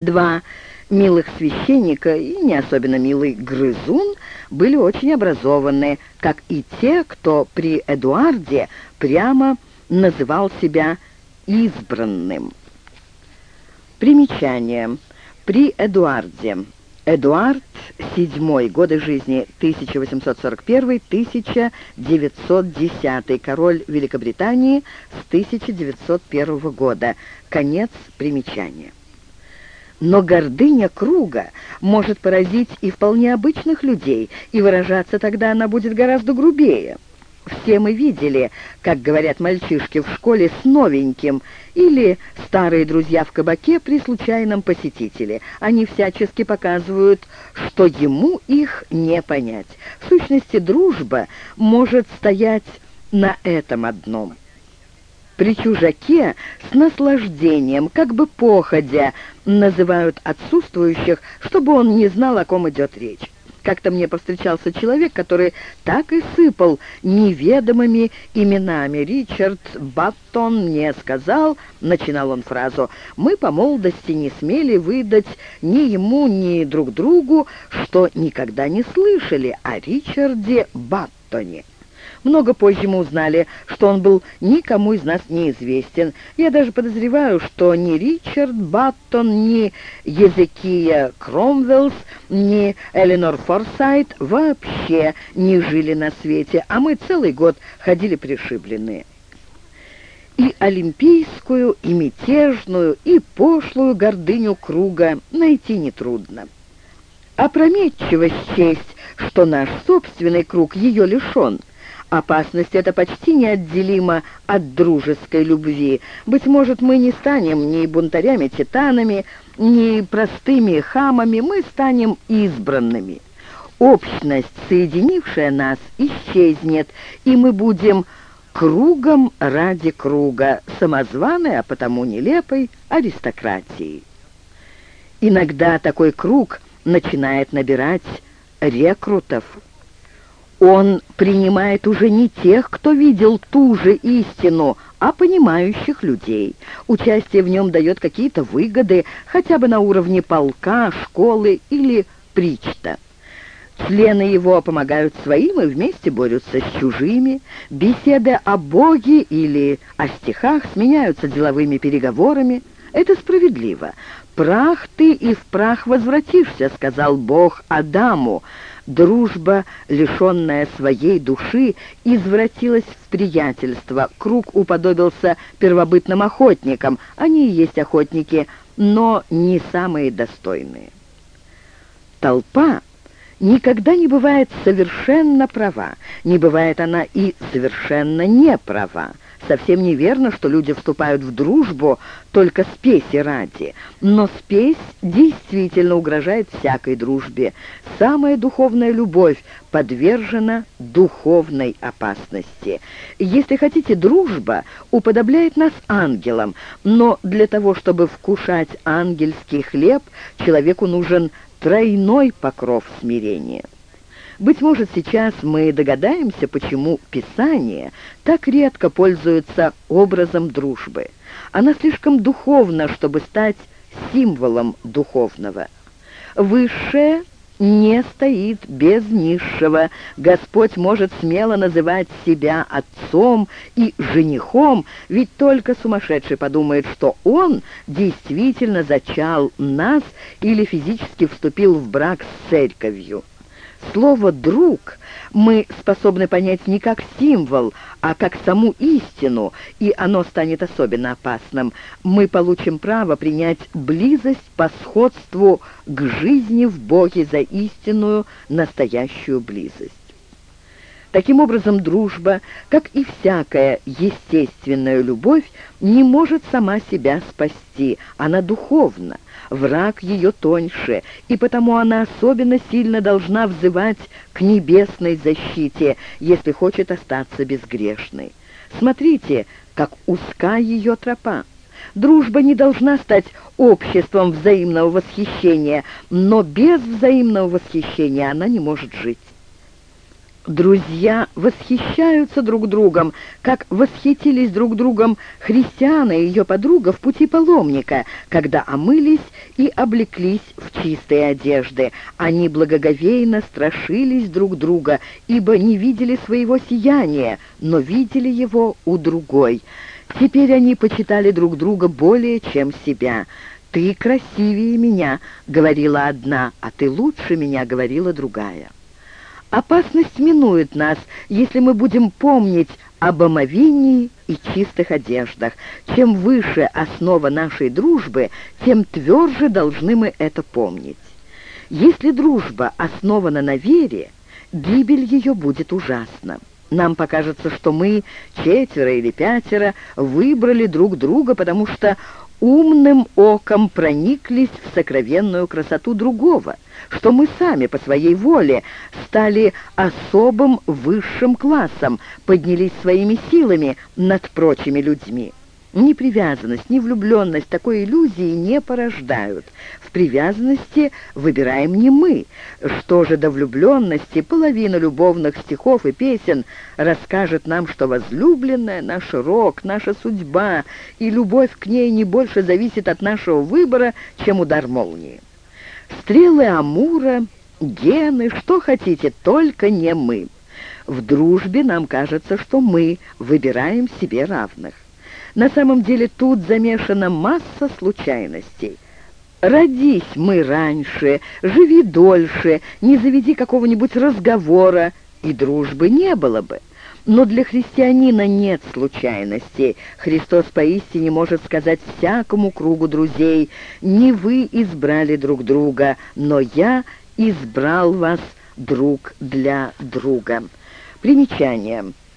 Два милых священника и не особенно милый грызун были очень образованные, как и те, кто при Эдуарде прямо называл себя избранным. Примечание. При Эдуарде. Эдуард VII, годы жизни 1841-1910, король Великобритании с 1901 года. Конец примечания. Но гордыня круга может поразить и вполне обычных людей, и выражаться тогда она будет гораздо грубее. Все мы видели, как говорят мальчишки в школе с новеньким, или старые друзья в кабаке при случайном посетителе. Они всячески показывают, что ему их не понять. В сущности, дружба может стоять на этом одном – при чужаке с наслаждением, как бы походя, называют отсутствующих, чтобы он не знал, о ком идет речь. Как-то мне повстречался человек, который так и сыпал неведомыми именами. Ричард Баттон мне сказал, начинал он фразу, «Мы по молодости не смели выдать ни ему, ни друг другу, что никогда не слышали о Ричарде Баттоне». Много позже мы узнали, что он был никому из нас неизвестен. Я даже подозреваю, что ни Ричард Баттон, ни Езекия Кромвеллс, ни Эленор Форсайт вообще не жили на свете, а мы целый год ходили пришибленные. И олимпийскую, и мятежную, и пошлую гордыню круга найти нетрудно. Опрометчиво счесть, что наш собственный круг ее лишен — Опасность эта почти неотделима от дружеской любви. Быть может, мы не станем ни бунтарями-титанами, ни простыми хамами, мы станем избранными. Общность, соединившая нас, исчезнет, и мы будем кругом ради круга, самозваной, а потому нелепой аристократией. Иногда такой круг начинает набирать рекрутов, он принимает уже не тех, кто видел ту же истину, а понимающих людей. Участие в нем дает какие-то выгоды, хотя бы на уровне полка, школы или причта. Члены его помогают своим и вместе борются с чужими. Беседы о Боге или о стихах сменяются деловыми переговорами. Это справедливо. «Прах ты и в прах возвратишься», — сказал Бог Адаму. Дружба, лишенная своей души, извратилась в приятельство. Круг уподобился первобытным охотникам. Они и есть охотники, но не самые достойные. Толпа никогда не бывает совершенно права, не бывает она и совершенно не права. Совсем неверно, что люди вступают в дружбу только спеси ради. Но спесь действительно угрожает всякой дружбе. Самая духовная любовь подвержена духовной опасности. Если хотите, дружба уподобляет нас ангелам, но для того, чтобы вкушать ангельский хлеб, человеку нужен тройной покров смирения. Быть может, сейчас мы догадаемся, почему Писание так редко пользуется образом дружбы. Она слишком духовна, чтобы стать символом духовного. Высшее не стоит без низшего. Господь может смело называть себя отцом и женихом, ведь только сумасшедший подумает, что он действительно зачал нас или физически вступил в брак с церковью. Слово «друг» мы способны понять не как символ, а как саму истину, и оно станет особенно опасным. Мы получим право принять близость по сходству к жизни в Боге за истинную настоящую близость. Таким образом, дружба, как и всякая естественная любовь, не может сама себя спасти, она духовна враг ее тоньше, и потому она особенно сильно должна взывать к небесной защите, если хочет остаться безгрешной. Смотрите, как узка ее тропа. Дружба не должна стать обществом взаимного восхищения, но без взаимного восхищения она не может жить. Друзья восхищаются друг другом, как восхитились друг другом христиана и ее подруга в пути паломника, когда омылись и облеклись в чистые одежды. Они благоговейно страшились друг друга, ибо не видели своего сияния, но видели его у другой. Теперь они почитали друг друга более, чем себя. «Ты красивее меня», — говорила одна, «а ты лучше меня», — говорила другая. Опасность минует нас, если мы будем помнить об омовении и чистых одеждах. Чем выше основа нашей дружбы, тем тверже должны мы это помнить. Если дружба основана на вере, гибель ее будет ужасна. Нам покажется, что мы, четверо или пятеро, выбрали друг друга, потому что умным оком прониклись в сокровенную красоту другого, что мы сами по своей воле стали особым высшим классом, поднялись своими силами над прочими людьми. Ни привязанность, ни влюбленность такой иллюзии не порождают. В привязанности выбираем не мы. Что же до влюбленности, половина любовных стихов и песен расскажет нам, что возлюбленная наш рок, наша судьба, и любовь к ней не больше зависит от нашего выбора, чем удар молнии. Стрелы Амура, гены, что хотите, только не мы. В дружбе нам кажется, что мы выбираем себе равных. На самом деле тут замешана масса случайностей. Родись мы раньше, живи дольше, не заведи какого-нибудь разговора, и дружбы не было бы. Но для христианина нет случайностей. Христос поистине может сказать всякому кругу друзей, «Не вы избрали друг друга, но я избрал вас друг для друга». Примечание –